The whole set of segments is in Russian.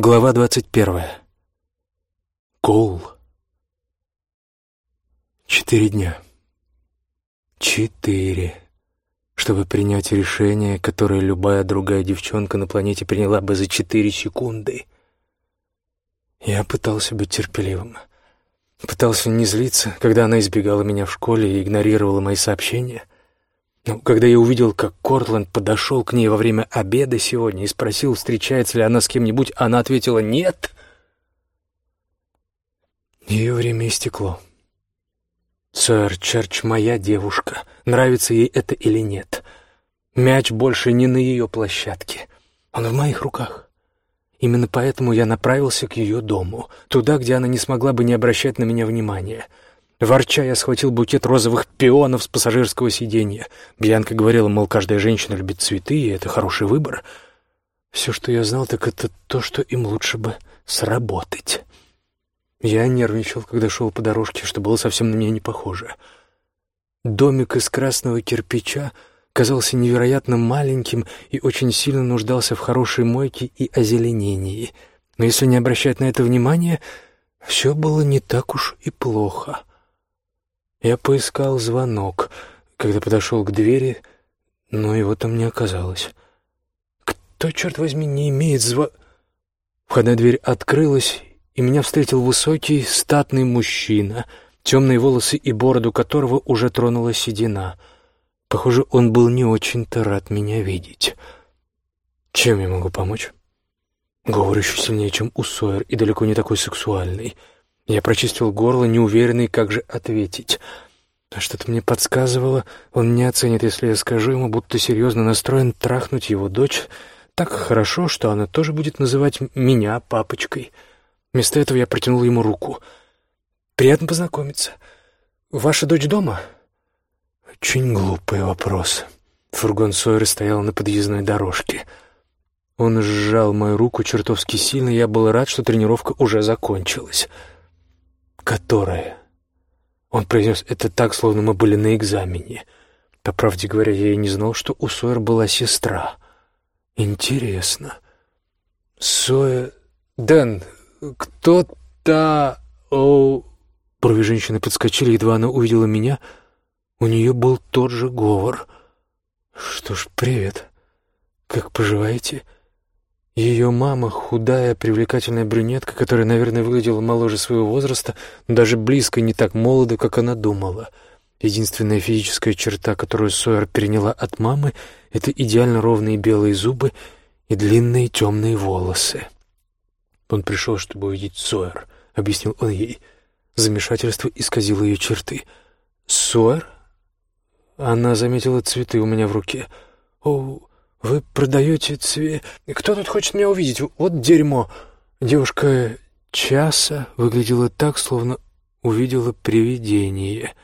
Глава двадцать первая. Коул. Четыре дня. Четыре. Чтобы принять решение, которое любая другая девчонка на планете приняла бы за четыре секунды. Я пытался быть терпеливым. Пытался не злиться, когда она избегала меня в школе и игнорировала мои сообщения — но когда я увидел, как Кортланд подошел к ней во время обеда сегодня и спросил, встречается ли она с кем-нибудь, она ответила «нет». Ее время истекло. Сэр Черч моя девушка, нравится ей это или нет. Мяч больше не на ее площадке, он в моих руках. Именно поэтому я направился к ее дому, туда, где она не смогла бы не обращать на меня внимания — Ворча, я схватил букет розовых пионов с пассажирского сиденья. Бьянка говорила, мол, каждая женщина любит цветы, и это хороший выбор. Все, что я знал, так это то, что им лучше бы сработать. Я нервничал, когда шел по дорожке, что было совсем на меня не похоже. Домик из красного кирпича казался невероятно маленьким и очень сильно нуждался в хорошей мойке и озеленении. Но если не обращать на это внимания, все было не так уж и плохо. Я поискал звонок, когда подошел к двери, но его там не оказалось. Кто, черт возьми, не имеет зва... Входная дверь открылась, и меня встретил высокий, статный мужчина, темные волосы и бороду которого уже тронула седина. Похоже, он был не очень-то рад меня видеть. Чем я могу помочь? Говорю еще сильнее, чем у Сойер, и далеко не такой сексуальный — я прочистил горло, неуверенный, как же ответить. А что-то мне подсказывало, он не оценит, если я скажу ему, будто серьезно настроен трахнуть его дочь так хорошо, что она тоже будет называть меня папочкой. Вместо этого я протянул ему руку. «Приятно познакомиться. Ваша дочь дома?» Очень глупый вопрос. Фургон Сойера стоял на подъездной дорожке. Он сжал мою руку чертовски сильно, я был рад, что тренировка уже закончилась которая. Он произнес это так, словно мы были на экзамене. По правде говоря, я и не знал, что у Сойер была сестра. Интересно. Соя... Дэн, кто-то... О... Брови женщины подскочили, едва она увидела меня. У нее был тот же говор. Что ж, привет. Как поживаете? — ее мама, худая, привлекательная брюнетка, которая, наверное, выглядела моложе своего возраста, но даже близко не так молода, как она думала. Единственная физическая черта, которую Сойер переняла от мамы, это идеально ровные белые зубы и длинные темные волосы. «Он пришел, чтобы увидеть Сойер», — объяснил он ей. Замешательство исказило ее черты. «Сойер?» Она заметила цветы у меня в руке. «О, «Вы продаете цве... Кто тут хочет меня увидеть? Вот дерьмо!» Девушка часа выглядела так, словно увидела привидение.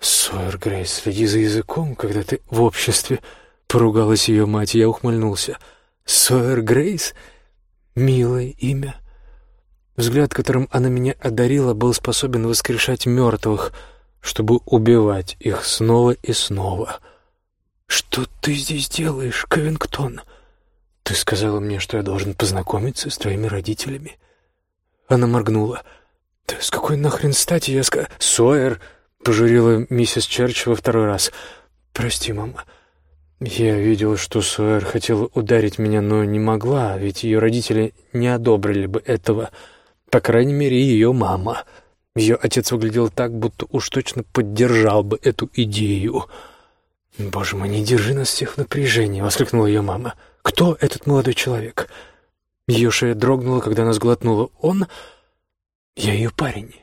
«Сойер Грейс, следи за языком, когда ты в обществе...» Поругалась ее мать, я ухмыльнулся. «Сойер Грейс? Милое имя». Взгляд, которым она меня одарила, был способен воскрешать мертвых, чтобы убивать их снова и снова. «Что ты здесь делаешь, Ковингтон?» «Ты сказала мне, что я должен познакомиться с твоими родителями». Она моргнула. «Да с какой нахрен стати я ска...» «Сойер!» — пожурила миссис Черч во второй раз. «Прости, мама». Я видел, что Сойер хотела ударить меня, но не могла, ведь ее родители не одобрили бы этого. По крайней мере, ее мама. Ее отец выглядел так, будто уж точно поддержал бы эту идею. «Боже мой, не держи нас всех в напряжении!» — воскликнула ее мама. «Кто этот молодой человек?» Ее шея дрогнула, когда она сглотнула. «Он...» «Я ее парень».